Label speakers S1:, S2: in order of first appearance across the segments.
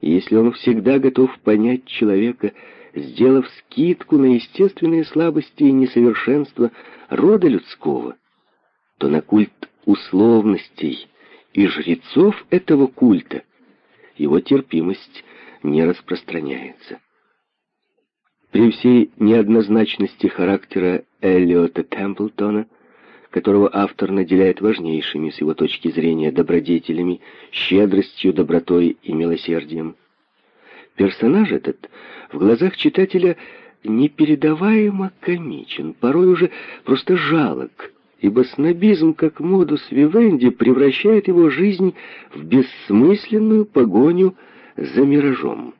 S1: Если он всегда готов понять человека, сделав скидку на естественные слабости и несовершенства рода людского, то на культ условностей и жрецов этого культа его терпимость не распространяется. При всей неоднозначности характера Эллиота Темплтона, которого автор наделяет важнейшими с его точки зрения добродетелями, щедростью, добротой и милосердием, персонаж этот в глазах читателя непередаваемо комичен, порой уже просто жалок, ибо снобизм, как модус вивенди, превращает его жизнь в бессмысленную погоню за миражом.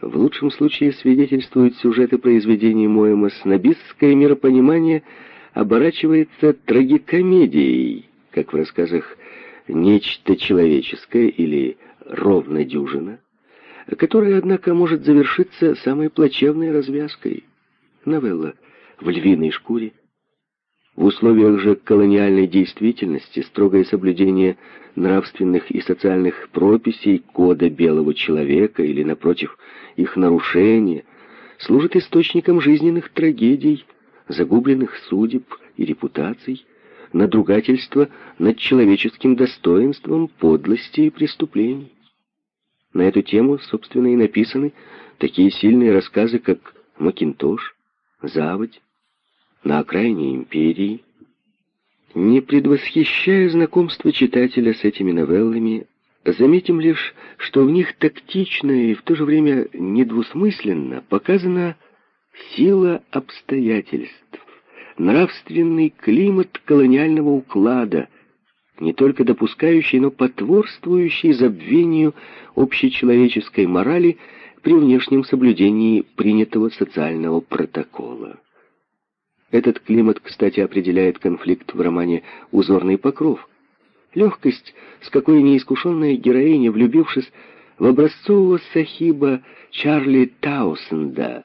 S1: В лучшем случае свидетельствуют сюжеты произведений Моэма, снобистское миропонимание оборачивается трагикомедией, как в рассказах «Нечто человеческое» или «Ровно дюжина», которая, однако, может завершиться самой плачевной развязкой. Новелла «В львиной шкуре» В условиях же колониальной действительности строгое соблюдение нравственных и социальных прописей кода белого человека или, напротив, их нарушение служит источником жизненных трагедий, загубленных судеб и репутаций, надругательства над человеческим достоинством, подлости и преступлений. На эту тему, собственно, и написаны такие сильные рассказы, как «Макинтош», «Заводь», на окраине империи. Не предвосхищая знакомство читателя с этими новеллами, заметим лишь, что в них тактично и в то же время недвусмысленно показана сила обстоятельств, нравственный климат колониального уклада, не только допускающий, но потворствующий забвению общечеловеческой морали при внешнем соблюдении принятого социального протокола. Этот климат, кстати, определяет конфликт в романе «Узорный покров». Легкость, с какой неискушенная героиня, влюбившись в образцового сахиба Чарли Таусенда,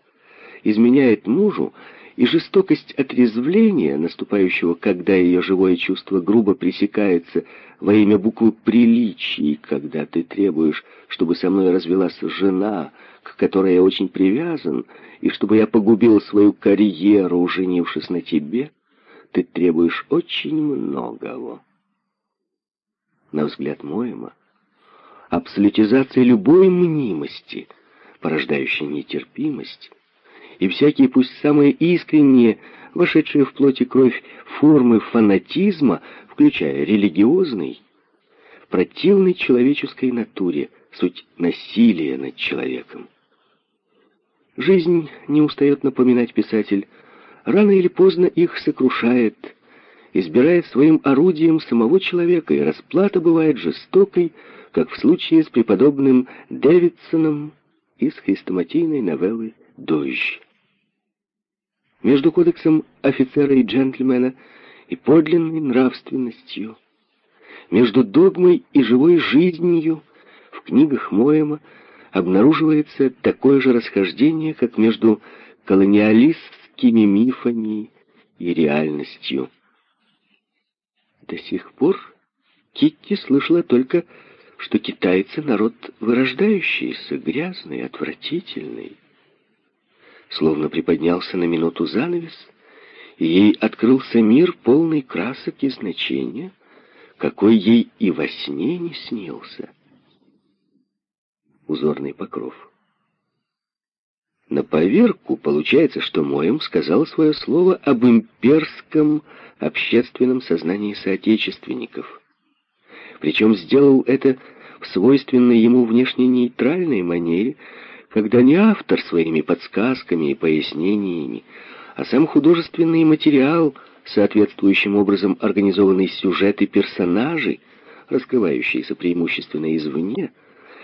S1: изменяет мужу, и жестокость отрезвления, наступающего, когда ее живое чувство грубо пресекается во имя буквы приличий, когда ты требуешь, чтобы со мной развелась жена, к которой я очень привязан, и чтобы я погубил свою карьеру, женившись на тебе, ты требуешь очень многого. На взгляд Моема, абсолютизация любой мнимости, порождающей нетерпимость, и всякие, пусть самые искренние, вошедшие в плоть и кровь формы фанатизма, включая религиозный, в противной человеческой натуре, суть насилия над человеком. Жизнь, не устает напоминать писатель, рано или поздно их сокрушает, избирает своим орудием самого человека, и расплата бывает жестокой, как в случае с преподобным Дэвидсоном из хрестоматийной новеллы «Дождь». Между кодексом офицера и джентльмена и подлинной нравственностью, между догмой и живой жизнью в книгах Моэма обнаруживается такое же расхождение, как между колониалистскими мифами и реальностью. До сих пор Китти слышала только, что китайцы — народ вырождающийся, грязный, отвратительный. Словно приподнялся на минуту занавес, и ей открылся мир, полный красок и значения, какой ей и во сне не снился узорный покров. На поверку получается, что Моем сказал свое слово об имперском общественном сознании соотечественников. Причем сделал это в свойственной ему внешне нейтральной манере, когда не автор своими подсказками и пояснениями, а сам художественный материал, соответствующим образом организованный сюжет и персонажи, раскрывающиеся преимущественно извне,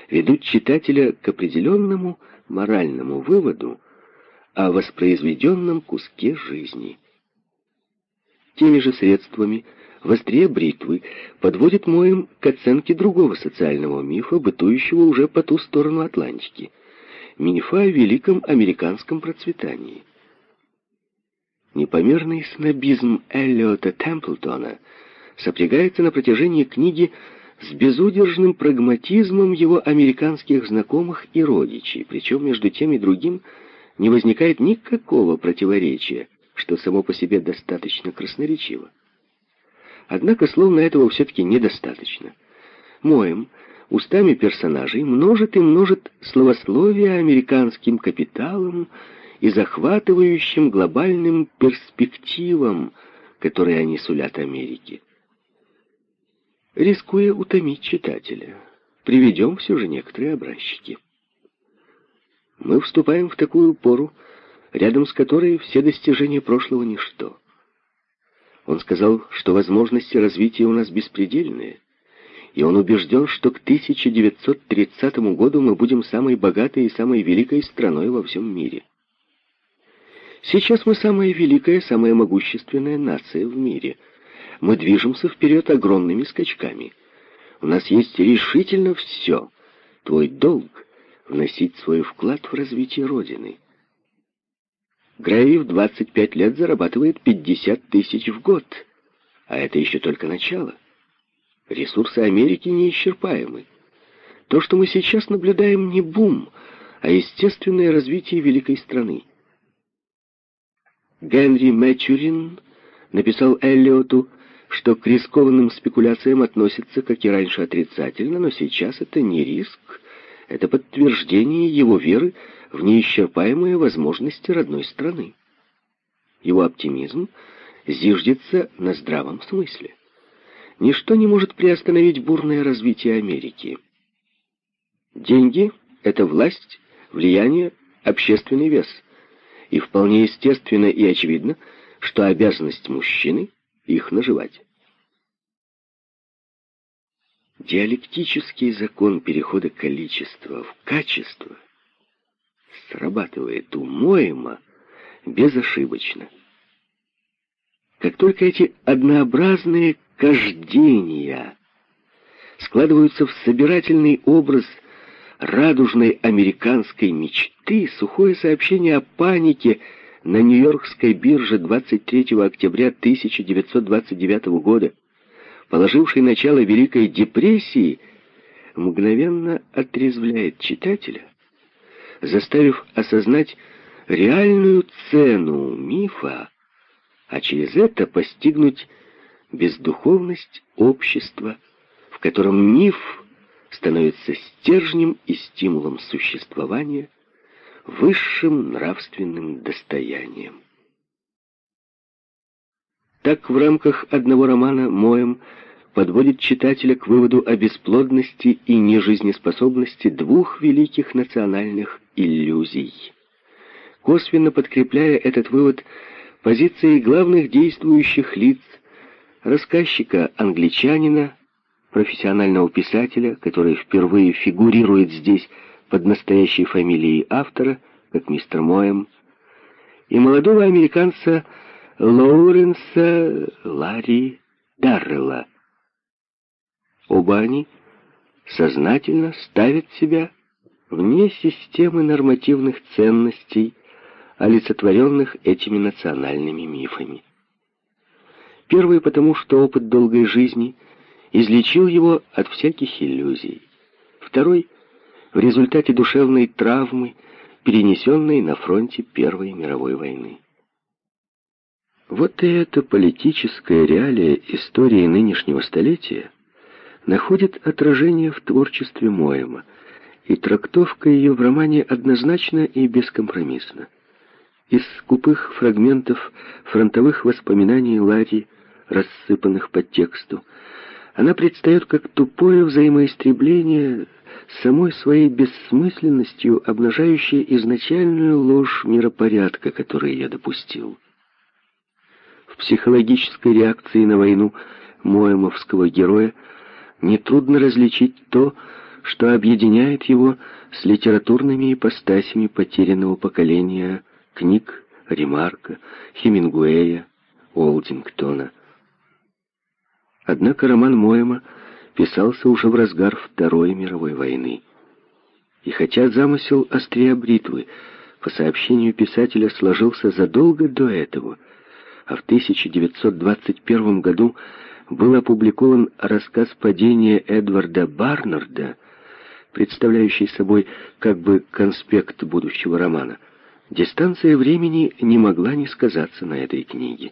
S1: ведут читателя к определенному моральному выводу о воспроизведенном куске жизни. Теми же средствами вострие бритвы подводит Моем к оценке другого социального мифа, бытующего уже по ту сторону Атлантики, мифа о великом американском процветании. Непомерный снобизм Эллиота Темплтона сопрягается на протяжении книги с безудержным прагматизмом его американских знакомых и родичей, причем между тем и другим не возникает никакого противоречия, что само по себе достаточно красноречиво. Однако словно этого все-таки недостаточно. Моем устами персонажей множит и множит словословие американским капиталом и захватывающим глобальным перспективам, которые они сулят Америке. Рискуя утомить читателя, приведем все же некоторые образчики. Мы вступаем в такую пору, рядом с которой все достижения прошлого — ничто. Он сказал, что возможности развития у нас беспредельные, и он убежден, что к 1930 году мы будем самой богатой и самой великой страной во всем мире. Сейчас мы самая великая, самая могущественная нация в мире. Мы движемся вперед огромными скачками. У нас есть решительно все. Твой долг — вносить свой вклад в развитие Родины. В 25 лет зарабатывает 50 тысяч в год. А это еще только начало. Ресурсы Америки неисчерпаемы. То, что мы сейчас наблюдаем, не бум, а естественное развитие великой страны. Генри Мэтчурин написал Эллиоту, что к рискованным спекуляциям относится, как и раньше, отрицательно, но сейчас это не риск, это подтверждение его веры в неисчерпаемые возможности родной страны. Его оптимизм зиждется на здравом смысле. Ничто не может приостановить бурное развитие Америки. Деньги — это власть, влияние, общественный вес. И вполне естественно и очевидно, что обязанность мужчины — их наживать. Диалектический закон перехода количества в качество срабатывает умоемо безошибочно. Как только эти однообразные кождения складываются в собирательный образ радужной американской мечты, сухое сообщение о панике на Нью-Йоркской бирже 23 октября 1929 года, положившей начало Великой депрессии, мгновенно отрезвляет читателя, заставив осознать реальную цену мифа, а через это постигнуть бездуховность общества, в котором миф становится стержнем и стимулом существования, высшим нравственным достоянием. Так в рамках одного романа Моем подводит читателя к выводу о бесплодности и нежизнеспособности двух великих национальных иллюзий, косвенно подкрепляя этот вывод позицией главных действующих лиц, рассказчика-англичанина, профессионального писателя, который впервые фигурирует здесь под настоящей фамилией автора, как мистер Моэм, и молодого американца Лоуренса Ларри Даррелла. Оба они сознательно ставят себя вне системы нормативных ценностей, олицетворенных этими национальными мифами. Первый потому, что опыт долгой жизни излечил его от всяких иллюзий. Второй — в результате душевной травмы, перенесенной на фронте Первой мировой войны. Вот и эта политическая реалия истории нынешнего столетия находит отражение в творчестве Моэма, и трактовка ее в романе однозначна и бескомпромиссна. Из скупых фрагментов фронтовых воспоминаний Ларри, рассыпанных по тексту, она предстает как тупое взаимоистребление самой своей бессмысленностью, обнажающее изначальную ложь миропорядка, который я допустил. В психологической реакции на войну моемовского героя нетрудно различить то, что объединяет его с литературными ипостасями потерянного поколения книг Ремарка, Хемингуэя, Олдингтона. Однако роман Моэма писался уже в разгар Второй мировой войны. И хотя замысел «Острия бритвы» по сообщению писателя сложился задолго до этого, а в 1921 году был опубликован рассказ падения Эдварда Барнарда, представляющий собой как бы конспект будущего романа, дистанция времени не могла не сказаться на этой книге.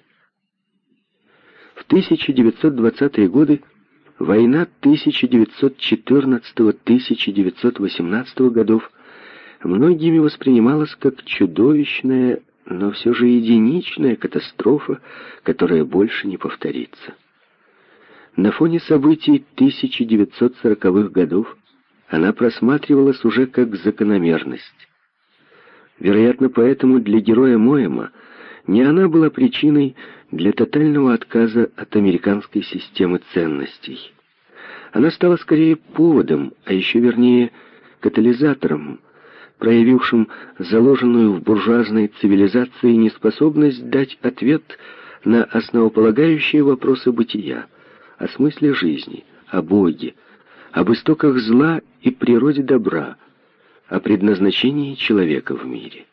S1: В 1920-е годы война 1914-1918 годов многими воспринималась как чудовищная, но все же единичная катастрофа, которая больше не повторится. На фоне событий 1940-х годов она просматривалась уже как закономерность. Вероятно, поэтому для героя Моэма не она была причиной для тотального отказа от американской системы ценностей. Она стала скорее поводом, а еще вернее катализатором, проявившим заложенную в буржуазной цивилизации неспособность дать ответ на основополагающие вопросы бытия – о смысле жизни, о Боге, об истоках зла и природе добра, о предназначении человека в мире.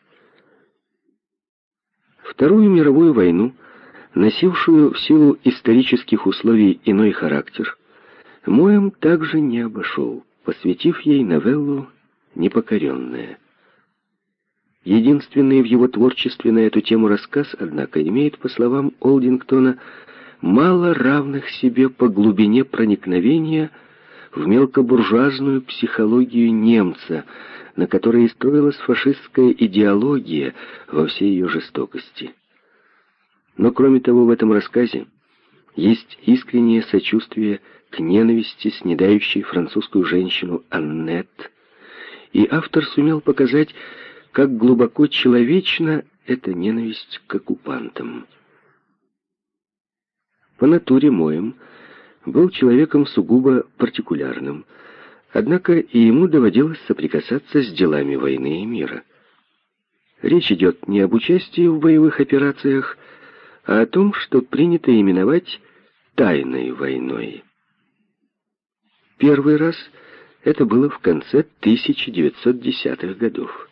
S1: Вторую мировую войну, носившую в силу исторических условий иной характер, Моем также не обошел, посвятив ей новеллу «Непокоренная». Единственный в его творчестве на эту тему рассказ, однако, имеет, по словам Олдингтона, мало равных себе по глубине проникновения в мелкобуржуазную психологию немца, на которой строилась фашистская идеология во всей ее жестокости. Но кроме того, в этом рассказе есть искреннее сочувствие к ненависти, снедающей французскую женщину Аннет, и автор сумел показать, как глубоко человечна эта ненависть к оккупантам. По натуре Моем был человеком сугубо партикулярным, однако и ему доводилось соприкасаться с делами войны и мира. Речь идет не об участии в боевых операциях, а о том, что принято именовать тайной войной. Первый раз это было в конце 1910-х годов.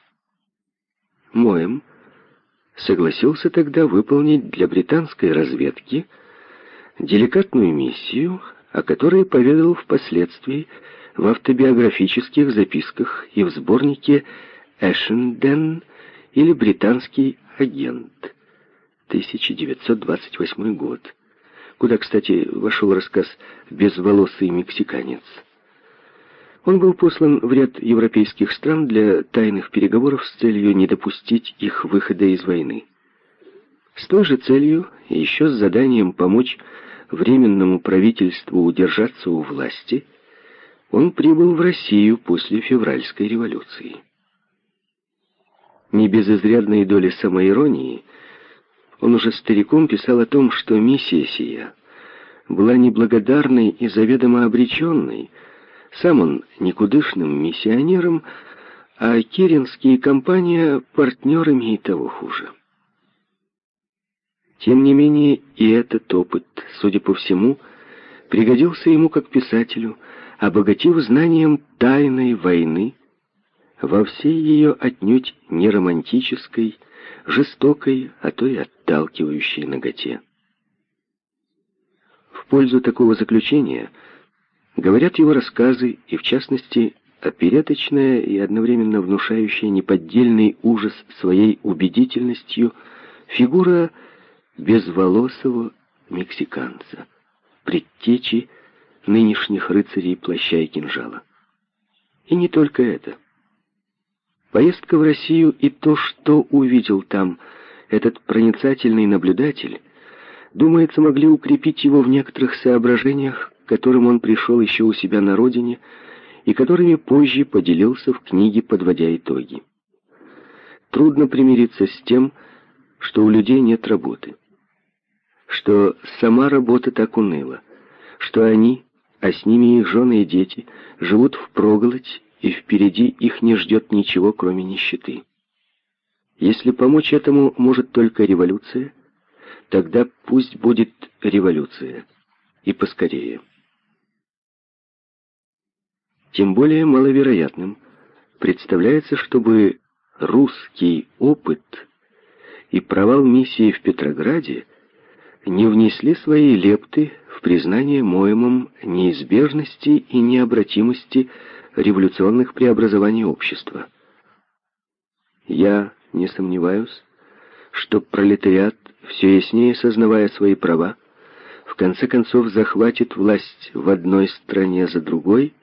S1: Моем согласился тогда выполнить для британской разведки деликатную миссию, о которой поведал впоследствии в автобиографических записках и в сборнике «Эшенден» или «Британский агент» 1928 год, куда, кстати, вошел рассказ «Безволосый мексиканец». Он был послан в ряд европейских стран для тайных переговоров с целью не допустить их выхода из войны. С той же целью еще с заданием помочь Временному правительству удержаться у власти, он прибыл в Россию после февральской революции. Не без изрядной доли самоиронии, он уже стариком писал о том, что миссия сия была неблагодарной и заведомо обреченной, сам он никудышным миссионером, а Керенские компания партнерами и того хуже. Тем не менее, и этот опыт, судя по всему, пригодился ему как писателю, обогатив знанием тайной войны во всей ее отнюдь не романтической, жестокой, а то и отталкивающей ноготе. В пользу такого заключения говорят его рассказы и, в частности, опереточная и одновременно внушающая неподдельный ужас своей убедительностью фигура безволосого мексиканца, предтечи нынешних рыцарей плаща и кинжала. И не только это. Поездка в Россию и то, что увидел там этот проницательный наблюдатель, думается, могли укрепить его в некоторых соображениях, к которым он пришел еще у себя на родине и которыми позже поделился в книге, подводя итоги. Трудно примириться с тем, что у людей нет работы что сама работа так уныла, что они, а с ними их жены и дети, живут впроголодь, и впереди их не ждет ничего, кроме нищеты. Если помочь этому может только революция, тогда пусть будет революция, и поскорее. Тем более маловероятным представляется, чтобы русский опыт и провал миссии в Петрограде не внесли свои лепты в признание Моемом неизбежности и необратимости революционных преобразований общества. Я не сомневаюсь, что пролетариат, все яснее сознавая свои права, в конце концов захватит власть в одной стране за другой,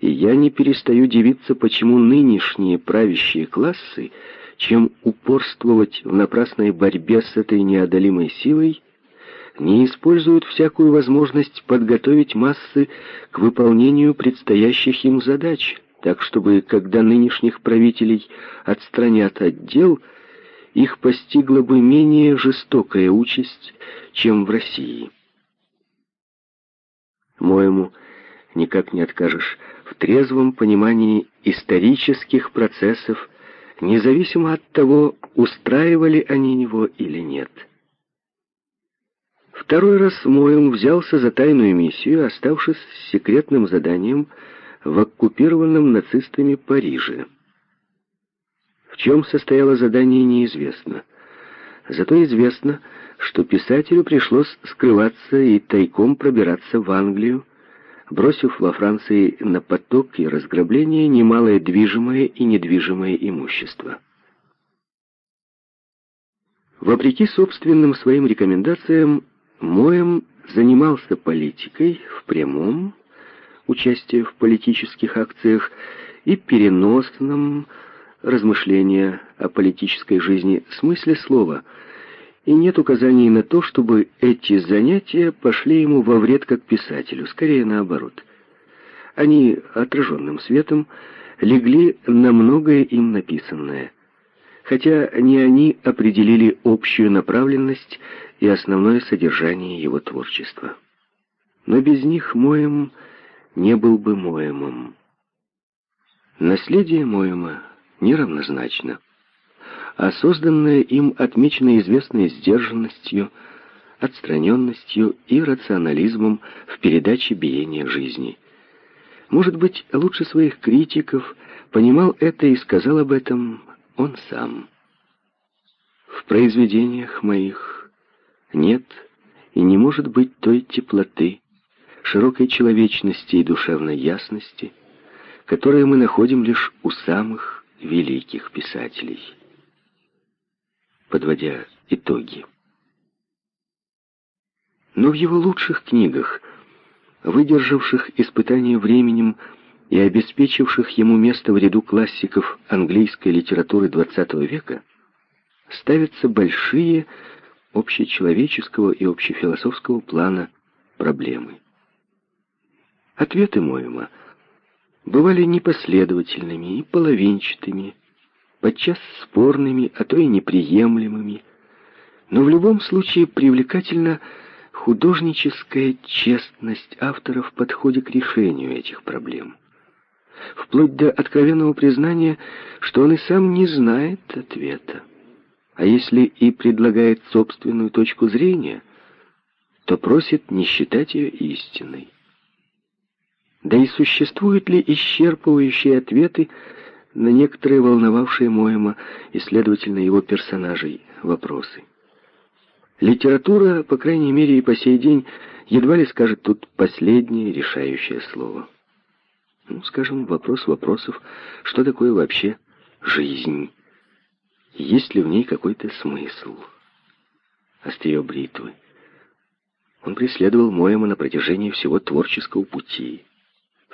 S1: и я не перестаю дивиться, почему нынешние правящие классы, чем упорствовать в напрасной борьбе с этой неодолимой силой, не используют всякую возможность подготовить массы к выполнению предстоящих им задач, так чтобы, когда нынешних правителей отстранят от дел, их постигла бы менее жестокая участь, чем в России. Моему никак не откажешь в трезвом понимании исторических процессов, независимо от того, устраивали они его или нет. Второй раз Моем взялся за тайную миссию, оставшись с секретным заданием в оккупированном нацистами Париже. В чем состояло задание, неизвестно. Зато известно, что писателю пришлось скрываться и тайком пробираться в Англию, бросив во Франции на поток и разграбление немалое движимое и недвижимое имущество. Вопреки собственным своим рекомендациям, Моем занимался политикой в прямом участии в политических акциях и переносном размышления о политической жизни смысле слова, и нет указаний на то, чтобы эти занятия пошли ему во вред как писателю, скорее наоборот. Они отраженным светом легли на многое им написанное, хотя не они определили общую направленность и основное содержание его творчества. Но без них Моем не был бы Моемом. Наследие Моема неравнозначно, а созданное им отмечено известной сдержанностью, отстраненностью и рационализмом в передаче биения жизни. Может быть, лучше своих критиков понимал это и сказал об этом он сам. В произведениях моих нет и не может быть той теплоты, широкой человечности и душевной ясности, которые мы находим лишь у самых великих писателей. Подводя итоги. Но в его лучших книгах, выдержавших испытания временем и обеспечивших ему место в ряду классиков английской литературы XX века, ставятся большие общечеловеческого и общефилософского плана проблемы. Ответы Моема бывали непоследовательными и половинчатыми, подчас спорными, а то и неприемлемыми, но в любом случае привлекательна художническая честность автора в подходе к решению этих проблем, вплоть до откровенного признания, что он и сам не знает ответа. А если и предлагает собственную точку зрения, то просит не считать ее истиной. Да и существуют ли исчерпывающие ответы на некоторые волновавшие Моема и, следовательно, его персонажей вопросы? Литература, по крайней мере и по сей день, едва ли скажет тут последнее решающее слово. Ну, скажем, вопрос вопросов, что такое вообще жизнь? Есть ли в ней какой-то смысл? Острие бритвы. Он преследовал Моема на протяжении всего творческого пути.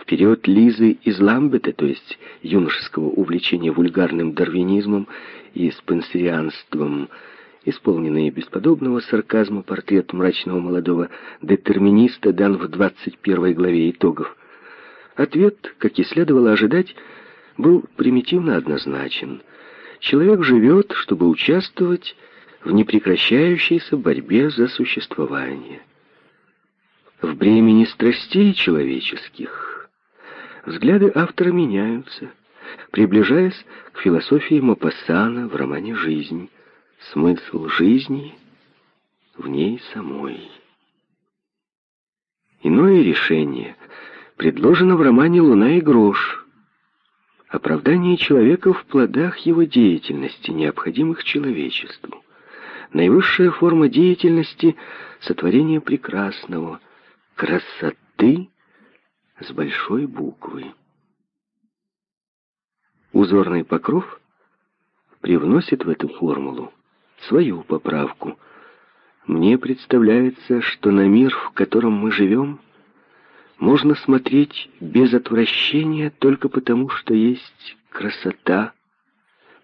S1: В период Лизы из Ламбета, то есть юношеского увлечения вульгарным дарвинизмом и спенсерианством, исполненный бесподобного сарказма портрет мрачного молодого детерминиста дан в 21 главе итогов. Ответ, как и следовало ожидать, был примитивно однозначен – Человек живет, чтобы участвовать в непрекращающейся борьбе за существование. В бремени страстей человеческих взгляды автора меняются, приближаясь к философии Мапассана в романе «Жизнь». Смысл жизни в ней самой. Иное решение предложено в романе «Луна и грош», Оправдание человека в плодах его деятельности, необходимых человечеству. наивысшая форма деятельности — сотворение прекрасного, красоты с большой буквы. Узорный покров привносит в эту формулу свою поправку. Мне представляется, что на мир, в котором мы живем, можно смотреть без отвращения только потому, что есть красота,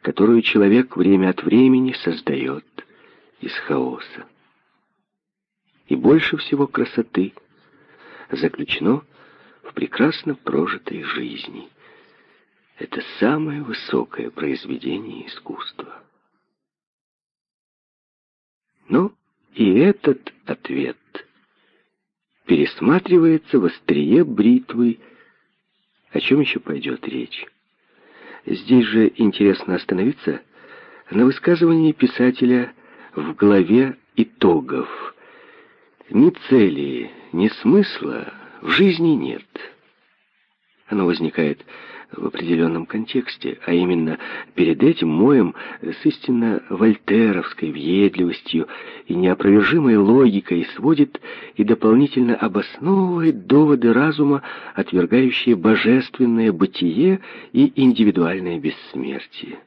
S1: которую человек время от времени создает из хаоса. И больше всего красоты заключено в прекрасно прожитой жизни. Это самое высокое произведение искусства. Но и этот ответ пересматривается в острие бритвы, о чем еще пойдет речь. Здесь же интересно остановиться на высказывании писателя в главе итогов. Ни цели, ни смысла в жизни нет. Оно возникает в определенном контексте, а именно перед этим моем с истинно вольтеровской въедливостью и неопровержимой логикой сводит и дополнительно обосновывает доводы разума, отвергающие божественное бытие и индивидуальное бессмертие.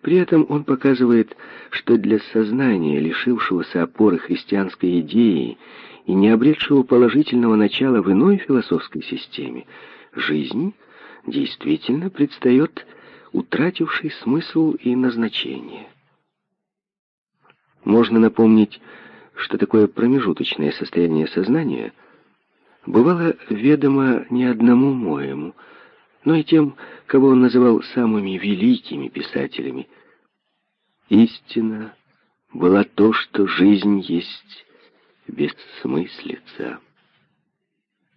S1: При этом он показывает, что для сознания, лишившегося опоры христианской идеи и не обретшего положительного начала в иной философской системе, жизнь — действительно предстает утративший смысл и назначение. Можно напомнить, что такое промежуточное состояние сознания бывало ведомо не одному моему, но и тем, кого он называл самыми великими писателями. Истина была то, что жизнь есть бессмыслица.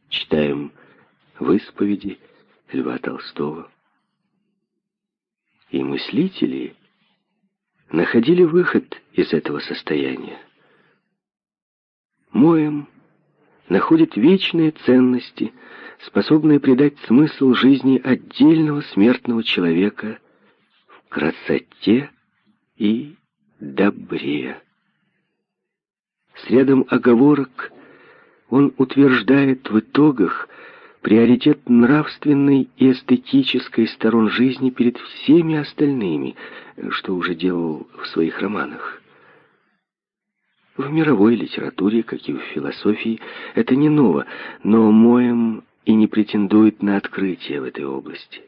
S1: Читаем в исповеди Льва Толстого. И мыслители находили выход из этого состояния. Моем находит вечные ценности, способные придать смысл жизни отдельного смертного человека в красоте и добре. С рядом оговорок он утверждает в итогах, приоритет нравственной и эстетической сторон жизни перед всеми остальными, что уже делал в своих романах. В мировой литературе, как и в философии, это не ново, но Моем и не претендует на открытие в этой области.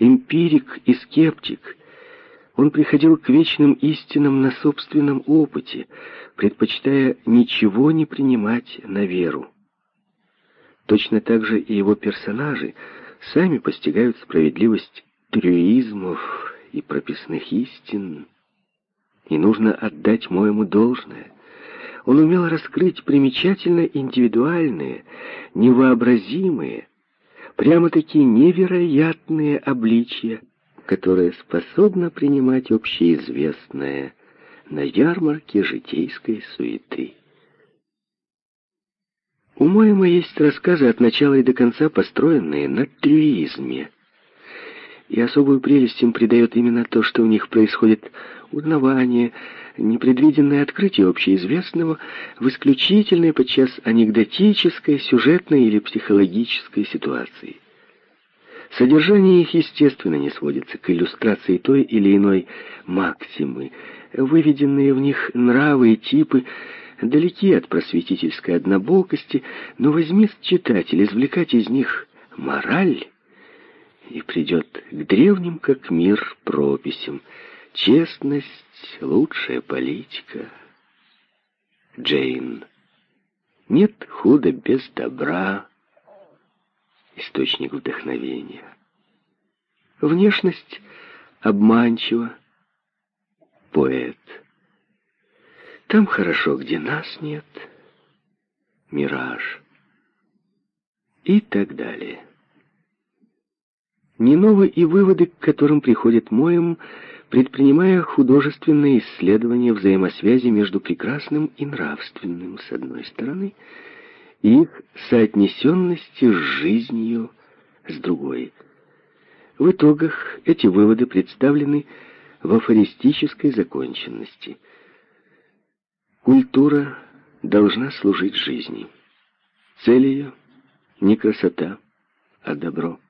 S1: Эмпирик и скептик, он приходил к вечным истинам на собственном опыте, предпочитая ничего не принимать на веру. Точно так же и его персонажи сами постигают справедливость трюизмов и прописных истин. И нужно отдать моему должное. Он умел раскрыть примечательно индивидуальные, невообразимые, прямо-таки невероятные обличия, которые способны принимать общеизвестное на ярмарке житейской суеты. У Моема есть рассказы от начала и до конца, построенные на трюизме. И особую прелесть им придает именно то, что у них происходит узнавание, непредвиденное открытие общеизвестного в исключительной, подчас анекдотической, сюжетной или психологической ситуации. Содержание их, естественно, не сводится к иллюстрации той или иной максимы. Выведенные в них нравы и типы далеки от просветительской однобокости, но возьми читатель извлекать из них мораль, и придет к древним, как мир, прописям. Честность — лучшая политика. Джейн. Нет худа без добра. Источник вдохновения. Внешность обманчива. Поэт. Там хорошо, где нас нет. Мираж. И так далее. Не новы и выводы, к которым приходит Моем, предпринимая художественные исследования взаимосвязи между прекрасным и нравственным, с одной стороны, и их соотнесенности с жизнью, с другой. В итогах эти выводы представлены в афористической законченности. Культура должна служить жизни. Цель ее не красота, а добро.